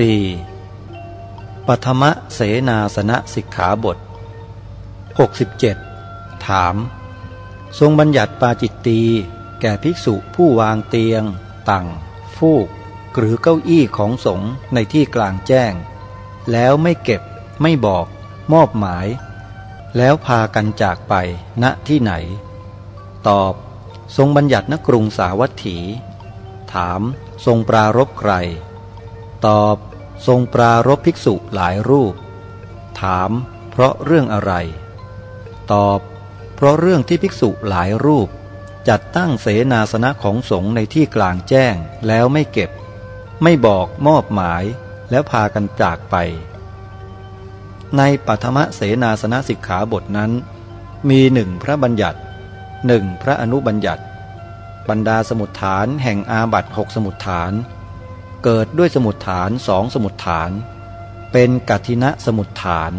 4. ปัทมเสนาสนะสิกขาบท 67. ถาม ทรงบัญญัติปาจิตตีแก่ภิกษุผู้วางเตียงตังฟูก หรือเก้าอี้ของสงฆ์ในที่กลางแจ้ง แล้วไม่เก็บไม่บอก มอบหมาย แล้วพากันจากไปณที่ไหน ตอบ ทรงบัญญัติณกรุงสาวัตถี ถามทรงปรารบใคร ตอบ ทรงปรารบภิกษุหลายรูป ถาม เพราะเรื่องอะไร ตอบ เพราะเรื่องที่ภิกษุหลายรูป จัดตั้งเสนาสนะของสงฆ์ในที่กลางแจ้งแล้วไม่เก็บ ไม่บอกมอบหมายแล้วพากันจากไป ในปัทมเสนาสนะสิกขาบทนั้น มีหนึ่งพระบัญญัติหนึ่งพระอนุบัญญัติ บรรดาสมุดฐานแห่งอาบัตหกสมุดฐาน เกิดด้วยสมุดฐานสองสมุดฐาน เป็นกัทินะสมุดฐาน